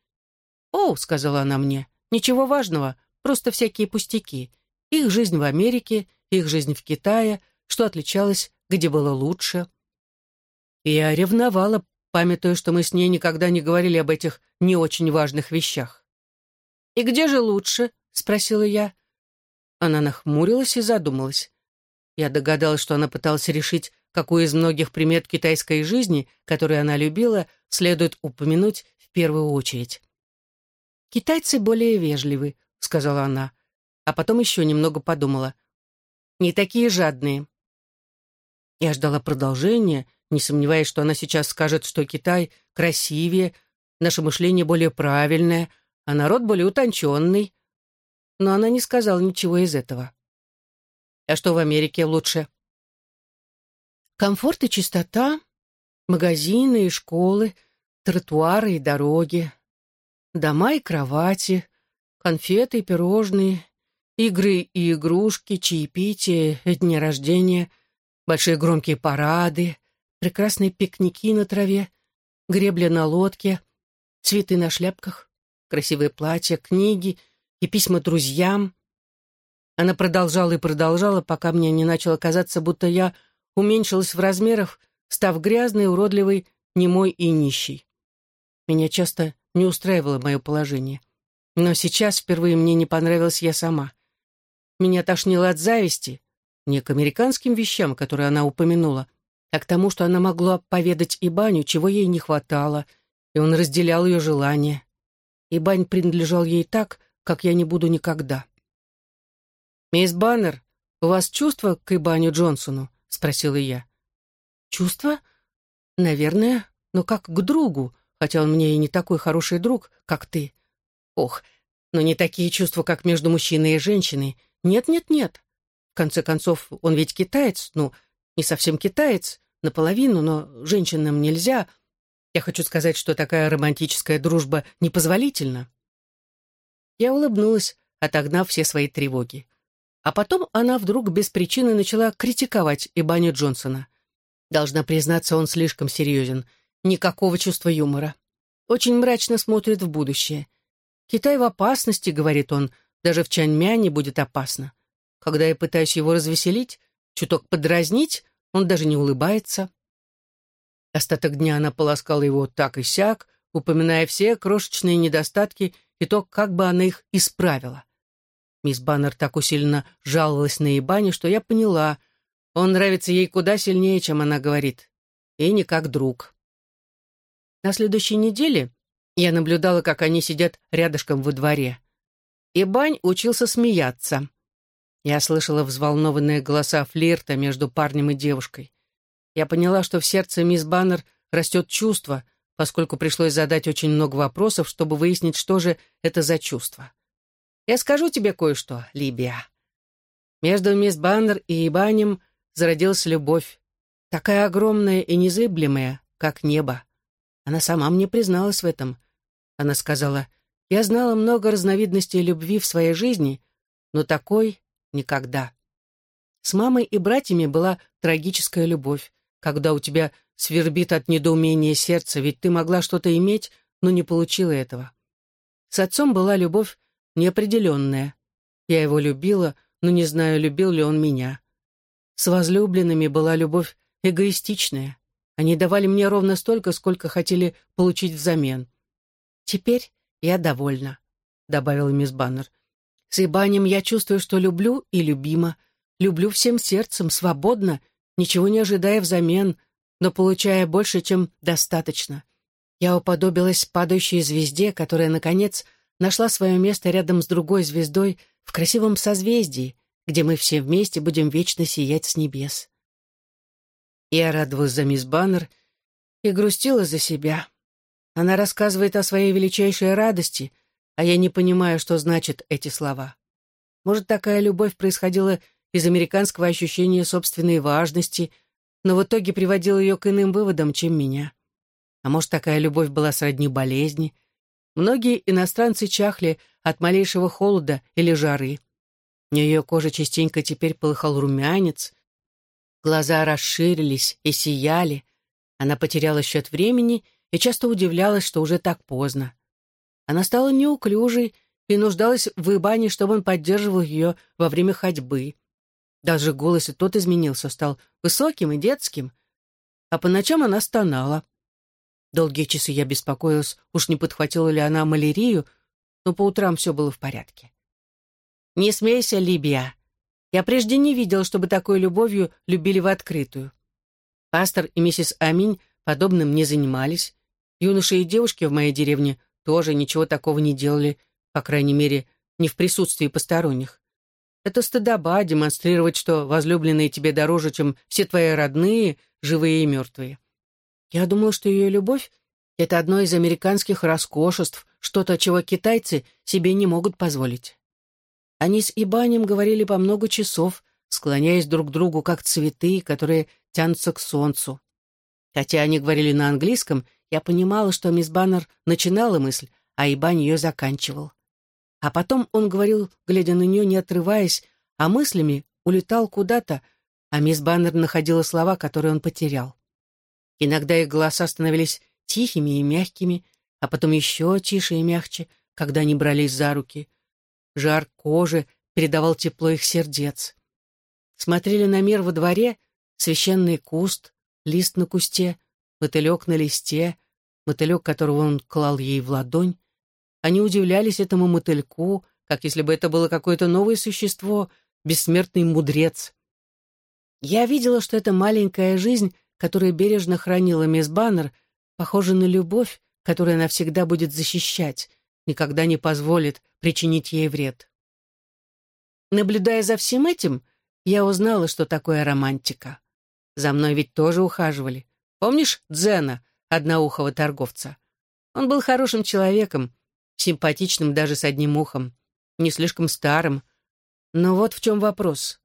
«О», — сказала она мне, — «ничего важного, просто всякие пустяки. Их жизнь в Америке, их жизнь в Китае, что отличалось, где было лучше». И я ревновала, памятуя, что мы с ней никогда не говорили об этих не очень важных вещах. «И где же лучше?» — спросила я. Она нахмурилась и задумалась. Я догадалась, что она пыталась решить, какую из многих примет китайской жизни, которую она любила, следует упомянуть в первую очередь. «Китайцы более вежливы», — сказала она, а потом еще немного подумала. «Не такие жадные». Я ждала продолжения, не сомневаясь, что она сейчас скажет, что Китай красивее, наше мышление более правильное, а народ более утонченный. Но она не сказала ничего из этого. «А что в Америке лучше?» Комфорт и чистота, магазины и школы, тротуары и дороги, дома и кровати, конфеты и пирожные, игры и игрушки, чаепитие, дни рождения, большие громкие парады, прекрасные пикники на траве, гребля на лодке, цветы на шляпках, красивые платья, книги и письма друзьям. Она продолжала и продолжала, пока мне не начало казаться, будто я уменьшилась в размерах, став грязной, уродливой, немой и нищей. Меня часто не устраивало мое положение. Но сейчас впервые мне не понравилась я сама. меня тошнило от зависти, не к американским вещам, которые она упомянула, а к тому, что она могла поведать Ибаню, чего ей не хватало, и он разделял ее желания. Ибань принадлежал ей так, как я не буду никогда. «Мисс Баннер, у вас чувства к Ибаню Джонсону?» — спросила я. «Чувства? Наверное, но как к другу, хотя он мне и не такой хороший друг, как ты. Ох, но не такие чувства, как между мужчиной и женщиной. Нет-нет-нет. В конце концов, он ведь китаец, ну, не совсем китаец, наполовину, но женщинам нельзя. Я хочу сказать, что такая романтическая дружба непозволительна. Я улыбнулась, отогнав все свои тревоги. А потом она вдруг без причины начала критиковать Ибаню Джонсона. Должна признаться, он слишком серьезен. Никакого чувства юмора. Очень мрачно смотрит в будущее. «Китай в опасности», — говорит он, — «даже в Чаньмяне будет опасно». Когда я пытаюсь его развеселить, чуток подразнить, он даже не улыбается. Остаток дня она полоскала его так и сяк, упоминая все крошечные недостатки и то, как бы она их исправила. Мисс Баннер так усиленно жаловалась на Ибане, что я поняла, он нравится ей куда сильнее, чем она говорит, и не как друг. На следующей неделе я наблюдала, как они сидят рядышком во дворе. Ибань учился смеяться. Я слышала взволнованные голоса флирта между парнем и девушкой. Я поняла, что в сердце мисс Баннер растет чувство, поскольку пришлось задать очень много вопросов, чтобы выяснить, что же это за чувство. Я скажу тебе кое-что, Либия. Между мисс Баннер и Ибанем зародилась любовь, такая огромная и незыблемая, как небо. Она сама мне призналась в этом. Она сказала, «Я знала много разновидностей любви в своей жизни, но такой никогда. С мамой и братьями была трагическая любовь, когда у тебя свербит от недоумения сердце, ведь ты могла что-то иметь, но не получила этого. С отцом была любовь неопределенная. Я его любила, но не знаю, любил ли он меня. С возлюбленными была любовь эгоистичная. Они давали мне ровно столько, сколько хотели получить взамен. «Теперь я довольна», — добавила мисс Баннер. С Ибанем я чувствую, что люблю и любима. Люблю всем сердцем, свободно, ничего не ожидая взамен, но получая больше, чем достаточно. Я уподобилась падающей звезде, которая, наконец, нашла свое место рядом с другой звездой в красивом созвездии, где мы все вместе будем вечно сиять с небес. Я радовалась за мисс Баннер и грустила за себя. Она рассказывает о своей величайшей радости — а я не понимаю, что значат эти слова. Может, такая любовь происходила из американского ощущения собственной важности, но в итоге приводила ее к иным выводам, чем меня. А может, такая любовь была сродни болезни. Многие иностранцы чахли от малейшего холода или жары. На ее коже частенько теперь полыхал румянец, глаза расширились и сияли. Она потеряла счет времени и часто удивлялась, что уже так поздно. Она стала неуклюжей и нуждалась в Ибане, чтобы он поддерживал ее во время ходьбы. Даже голос и тот изменился, стал высоким и детским. А по ночам она стонала. Долгие часы я беспокоилась, уж не подхватила ли она малярию, но по утрам все было в порядке. «Не смейся, Либия. Я прежде не видел, чтобы такой любовью любили в открытую. Пастор и миссис Аминь подобным не занимались. Юноши и девушки в моей деревне тоже ничего такого не делали, по крайней мере, не в присутствии посторонних. Это стыдоба демонстрировать, что возлюбленные тебе дороже, чем все твои родные, живые и мертвые. Я думала, что ее любовь — это одно из американских роскошеств, что-то, чего китайцы себе не могут позволить. Они с Ибанем говорили по много часов, склоняясь друг к другу, как цветы, которые тянутся к солнцу. Хотя они говорили на английском, я понимала, что мисс Баннер начинала мысль, а Ибань ее заканчивал. А потом он говорил, глядя на нее, не отрываясь, а мыслями улетал куда-то, а мисс Баннер находила слова, которые он потерял. Иногда их голоса становились тихими и мягкими, а потом еще тише и мягче, когда они брались за руки. Жар кожи передавал тепло их сердец. Смотрели на мир во дворе, священный куст, лист на кусте, мотылек на листе, мотылек, которого он клал ей в ладонь. Они удивлялись этому мотыльку, как если бы это было какое-то новое существо, бессмертный мудрец. Я видела, что эта маленькая жизнь, которую бережно хранила мисс Баннер, похожа на любовь, которую она всегда будет защищать, никогда не позволит причинить ей вред. Наблюдая за всем этим, я узнала, что такое романтика. За мной ведь тоже ухаживали. Помнишь Дзена, одноухого торговца? Он был хорошим человеком, симпатичным даже с одним ухом, не слишком старым. Но вот в чем вопрос.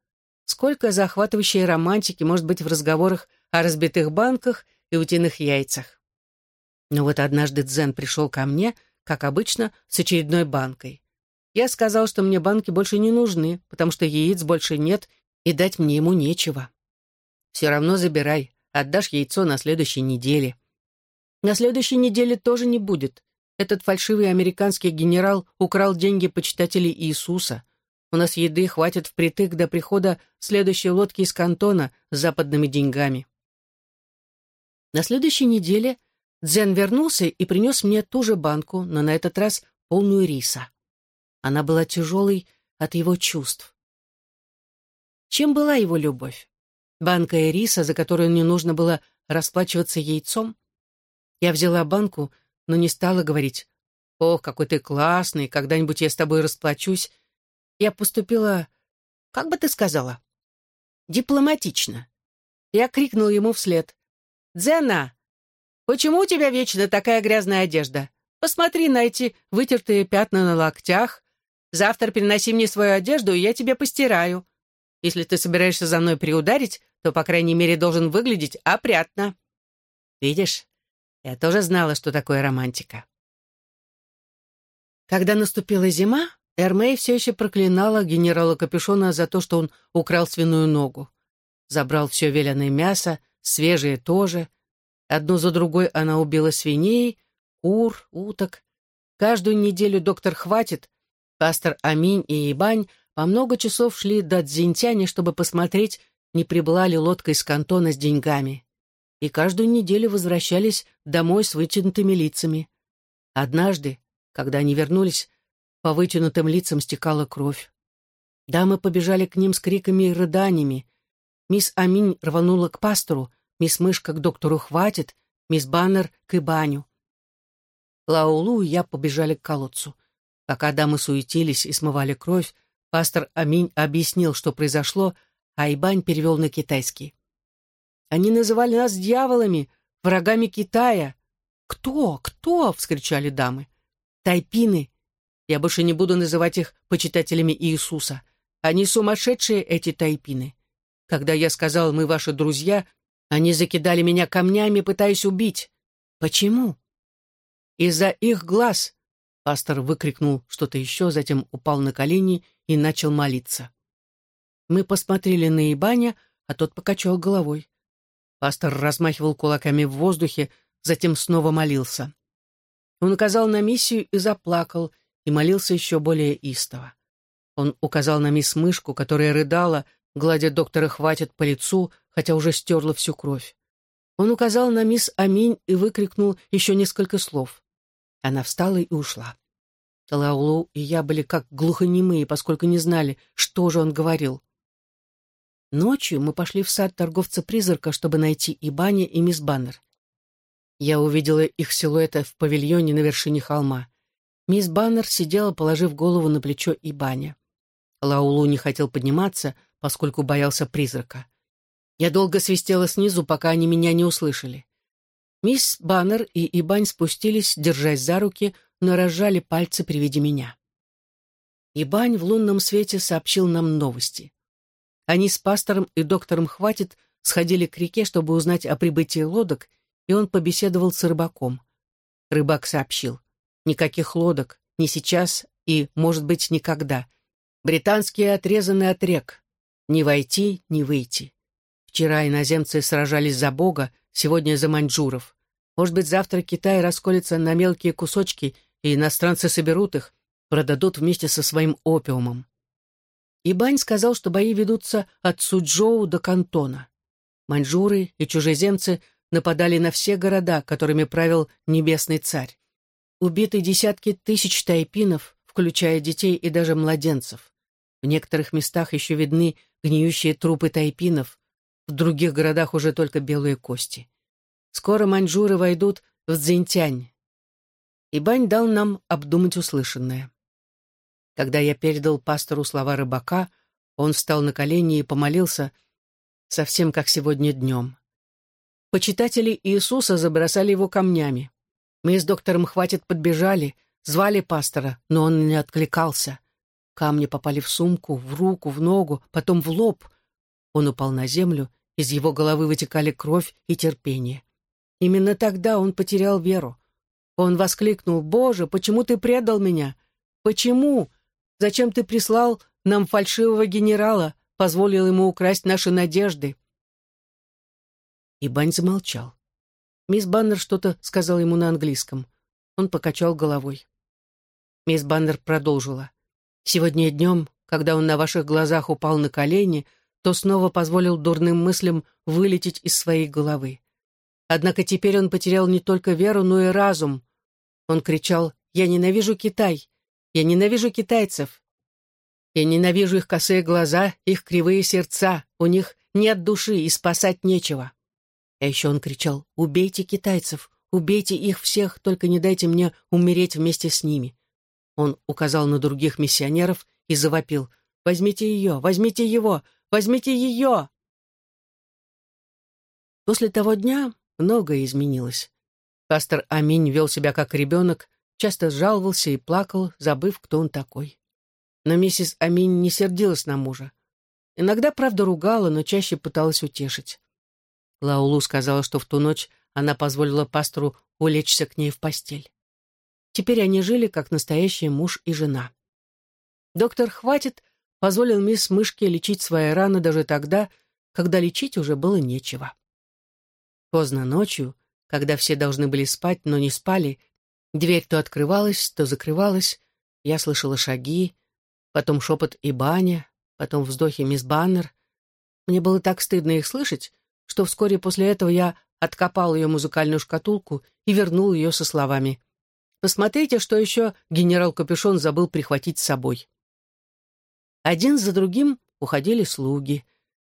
Сколько захватывающей романтики может быть в разговорах о разбитых банках и утиных яйцах? Но вот однажды Дзен пришел ко мне, как обычно, с очередной банкой. Я сказал, что мне банки больше не нужны, потому что яиц больше нет, и дать мне ему нечего. Все равно забирай, отдашь яйцо на следующей неделе. На следующей неделе тоже не будет. Этот фальшивый американский генерал украл деньги почитателей Иисуса. У нас еды хватит впритык до прихода следующей лодки из кантона с западными деньгами. На следующей неделе Дзен вернулся и принес мне ту же банку, но на этот раз полную риса. Она была тяжелой от его чувств. Чем была его любовь? Банка и риса, за которую мне нужно было расплачиваться яйцом? Я взяла банку, но не стала говорить «Ох, какой ты классный, когда-нибудь я с тобой расплачусь». Я поступила, как бы ты сказала, дипломатично. Я крикнул ему вслед «Дзена, почему у тебя вечно такая грязная одежда? Посмотри на эти вытертые пятна на локтях. Завтра переноси мне свою одежду, и я тебе постираю. Если ты собираешься за мной приударить, то, по крайней мере, должен выглядеть опрятно. Видишь, я тоже знала, что такое романтика. Когда наступила зима, Эрмей все еще проклинала генерала Капюшона за то, что он украл свиную ногу. Забрал все веленое мясо, свежее тоже. Одну за другой она убила свиней, кур, уток. Каждую неделю доктор Хватит, пастор Аминь и Ибань по много часов шли до Дзинтяни, чтобы посмотреть, не прибыла ли лодка из кантона с деньгами. И каждую неделю возвращались домой с вытянутыми лицами. Однажды, когда они вернулись, по вытянутым лицам стекала кровь. Дамы побежали к ним с криками и рыданиями. Мисс Аминь рванула к пастору, мисс Мышка к доктору Хватит, мисс Баннер к Ибаню. Лаулу и я побежали к колодцу. Пока дамы суетились и смывали кровь, пастор Аминь объяснил, что произошло, а Ибань перевел на китайский. «Они называли нас дьяволами, врагами Китая». «Кто? Кто?» — вскричали дамы. «Тайпины. Я больше не буду называть их почитателями Иисуса. Они сумасшедшие, эти тайпины. Когда я сказал «мы ваши друзья», они закидали меня камнями, пытаясь убить. Почему? Из-за их глаз. Пастор выкрикнул что-то еще, затем упал на колени и начал молиться. Мы посмотрели на Ибаня, а тот покачал головой. Пастор размахивал кулаками в воздухе, затем снова молился. Он указал на миссию и заплакал, и молился еще более истово. Он указал на мисс Мышку, которая рыдала, гладя доктора хватит по лицу, хотя уже стерла всю кровь. Он указал на мисс Аминь и выкрикнул еще несколько слов. Она встала и ушла. Лаулу и я были как глухонемые, поскольку не знали, что же он говорил. Ночью мы пошли в сад торговца-призрака, чтобы найти и Баня, и мисс Баннер. Я увидела их силуэты в павильоне на вершине холма. Мисс Баннер сидела, положив голову на плечо и Баня. Лаулу не хотел подниматься, поскольку боялся призрака. Я долго свистела снизу, пока они меня не услышали. Мисс Баннер и Ибань спустились, держась за руки, но разжали пальцы при виде меня. Ибань в лунном свете сообщил нам новости. Они с пастором и доктором Хватит сходили к реке, чтобы узнать о прибытии лодок, и он побеседовал с рыбаком. Рыбак сообщил, никаких лодок, ни сейчас и, может быть, никогда. Британские отрезаны от рек. Ни войти, ни выйти. Вчера иноземцы сражались за Бога, сегодня за маньчжуров. Может быть, завтра Китай расколется на мелкие кусочки, и иностранцы соберут их, продадут вместе со своим опиумом. Ибань сказал, что бои ведутся от Суджоу до Кантона. Маньчжуры и чужеземцы нападали на все города, которыми правил Небесный Царь. Убиты десятки тысяч тайпинов, включая детей и даже младенцев. В некоторых местах еще видны гниющие трупы тайпинов, в других городах уже только белые кости. Скоро маньчжуры войдут в Цзиньтянь. И Бань дал нам обдумать услышанное. Когда я передал пастору слова рыбака, он встал на колени и помолился, совсем как сегодня днем. Почитатели Иисуса забросали его камнями. Мы с доктором Хватит подбежали, звали пастора, но он не откликался. Камни попали в сумку, в руку, в ногу, потом в лоб. Он упал на землю, из его головы вытекали кровь и терпение. Именно тогда он потерял веру. Он воскликнул, «Боже, почему ты предал меня? Почему? Зачем ты прислал нам фальшивого генерала, позволил ему украсть наши надежды?» И Бань замолчал. Мисс Баннер что-то сказала ему на английском. Он покачал головой. Мисс Баннер продолжила. Сегодня днем, когда он на ваших глазах упал на колени, то снова позволил дурным мыслям вылететь из своей головы. Однако теперь он потерял не только веру, но и разум. Он кричал «Я ненавижу Китай! Я ненавижу китайцев! Я ненавижу их косые глаза, их кривые сердца, у них нет души и спасать нечего!» А еще он кричал «Убейте китайцев! Убейте их всех, только не дайте мне умереть вместе с ними!» Он указал на других миссионеров и завопил. «Возьмите ее! Возьмите его! Возьмите ее!» После того дня многое изменилось. Пастор Аминь вел себя как ребенок, часто жаловался и плакал, забыв, кто он такой. Но миссис Аминь не сердилась на мужа. Иногда, правда, ругала, но чаще пыталась утешить. Лаулу сказала, что в ту ночь она позволила пастору улечься к ней в постель. Теперь они жили как настоящий муж и жена. Доктор Хватит позволил мисс Мышке лечить свои раны даже тогда, когда лечить уже было нечего. Поздно ночью, когда все должны были спать, но не спали, дверь то открывалась, то закрывалась, я слышала шаги, потом шепот и баня, потом вздохи мисс Баннер. Мне было так стыдно их слышать, что вскоре после этого я откопал ее музыкальную шкатулку и вернул ее со словами Посмотрите, что еще генерал Капюшон забыл прихватить с собой. Один за другим уходили слуги.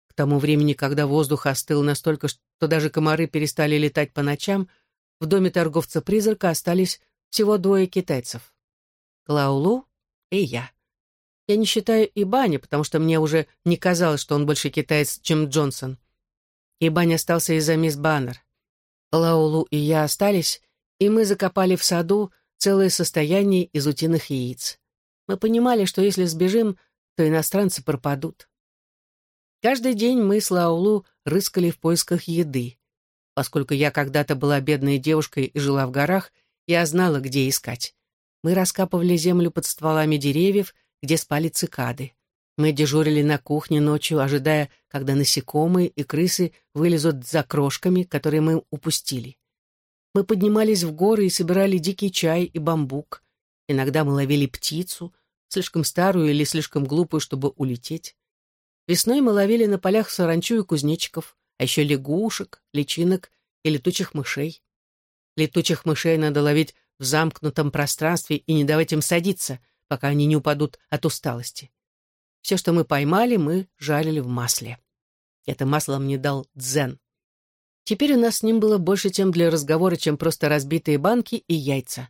К тому времени, когда воздух остыл настолько, что даже комары перестали летать по ночам, в доме торговца-призрака остались всего двое китайцев. Клаулу и я. Я не считаю и Баня, потому что мне уже не казалось, что он больше китаец, чем Джонсон. И Баня остался из-за мисс Баннер. Лаулу и я остались, и мы закопали в саду целое состояние из утиных яиц. Мы понимали, что если сбежим, то иностранцы пропадут. Каждый день мы с Лаулу рыскали в поисках еды. Поскольку я когда-то была бедной девушкой и жила в горах, я знала, где искать. Мы раскапывали землю под стволами деревьев, где спали цикады. Мы дежурили на кухне ночью, ожидая, когда насекомые и крысы вылезут за крошками, которые мы упустили. Мы поднимались в горы и собирали дикий чай и бамбук. Иногда мы ловили птицу, слишком старую или слишком глупую, чтобы улететь. Весной мы ловили на полях саранчу и кузнечиков, а еще лягушек, личинок и летучих мышей. Летучих мышей надо ловить в замкнутом пространстве и не давать им садиться, пока они не упадут от усталости. Все, что мы поймали, мы жарили в масле. Это масло мне дал дзен. Теперь у нас с ним было больше тем для разговора, чем просто разбитые банки и яйца.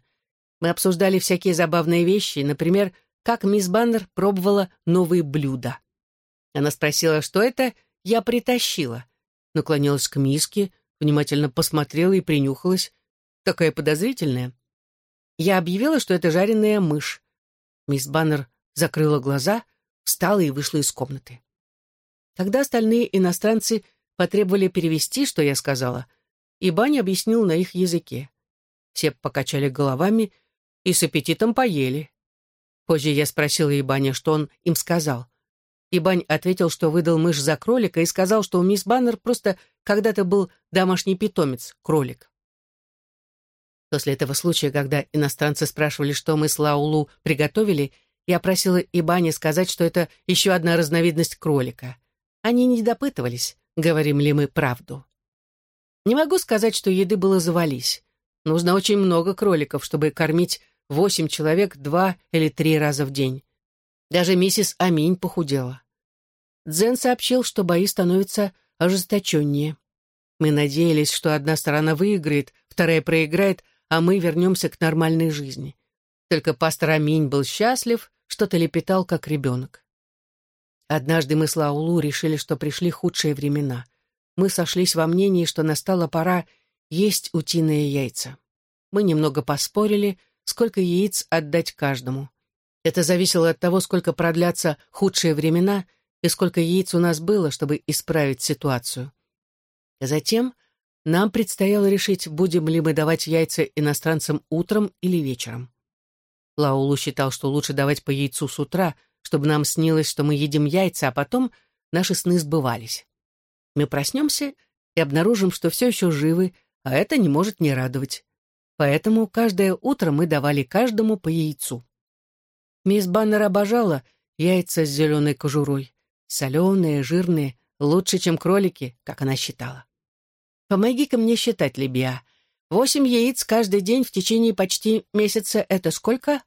Мы обсуждали всякие забавные вещи, например, как мисс Баннер пробовала новые блюда. Она спросила, что это я притащила. Наклонилась к миске, внимательно посмотрела и принюхалась. Такая подозрительная. Я объявила, что это жареная мышь. Мисс Баннер закрыла глаза, встала и вышла из комнаты. Когда остальные иностранцы потребовали перевести, что я сказала, и Баня объяснил на их языке. Все покачали головами и с аппетитом поели. Позже я спросила Ибаня, что он им сказал. Ибань ответил, что выдал мышь за кролика и сказал, что у мисс Баннер просто когда-то был домашний питомец, кролик. После этого случая, когда иностранцы спрашивали, что мы с Лаулу приготовили, я просила Ибани сказать, что это еще одна разновидность кролика. Они не допытывались, говорим ли мы правду. Не могу сказать, что еды было завались. Нужно очень много кроликов, чтобы кормить восемь человек два или три раза в день. Даже миссис Аминь похудела. Дзен сообщил, что бои становятся ожесточеннее. Мы надеялись, что одна сторона выиграет, вторая проиграет, а мы вернемся к нормальной жизни. Только пастор Аминь был счастлив, что-то лепетал, как ребенок. Однажды мы с Лаулу решили, что пришли худшие времена. Мы сошлись во мнении, что настала пора есть утиные яйца. Мы немного поспорили, сколько яиц отдать каждому. Это зависело от того, сколько продлятся худшие времена и сколько яиц у нас было, чтобы исправить ситуацию. Затем нам предстояло решить, будем ли мы давать яйца иностранцам утром или вечером. Лаулу считал, что лучше давать по яйцу с утра, чтобы нам снилось, что мы едим яйца, а потом наши сны сбывались. Мы проснемся и обнаружим, что все еще живы, а это не может не радовать. Поэтому каждое утро мы давали каждому по яйцу. Мисс Баннер обожала яйца с зеленой кожурой. Соленые, жирные, лучше, чем кролики, как она считала. Помоги-ка мне считать, Либия. Восемь яиц каждый день в течение почти месяца — это сколько?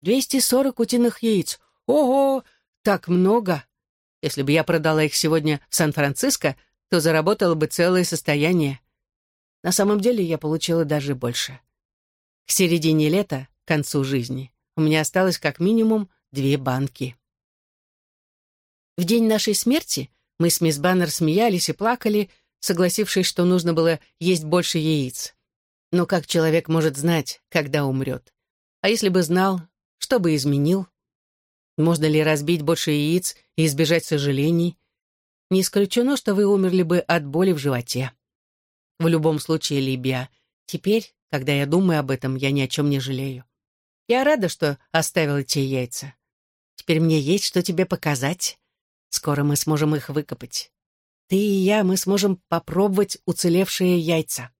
Двести сорок утиных яиц. Ого, так много! Если бы я продала их сегодня в Сан-Франциско, то заработала бы целое состояние. На самом деле я получила даже больше. К середине лета, к концу жизни, у меня осталось как минимум две банки. В день нашей смерти мы с мисс Баннер смеялись и плакали, согласившись, что нужно было есть больше яиц. Но как человек может знать, когда умрет? А если бы знал, что бы изменил? Можно ли разбить больше яиц и избежать сожалений? Не исключено, что вы умерли бы от боли в животе. В любом случае, Либия, теперь, когда я думаю об этом, я ни о чем не жалею. Я рада, что оставила те яйца. Теперь мне есть что тебе показать. Скоро мы сможем их выкопать. Ты и я, мы сможем попробовать уцелевшие яйца.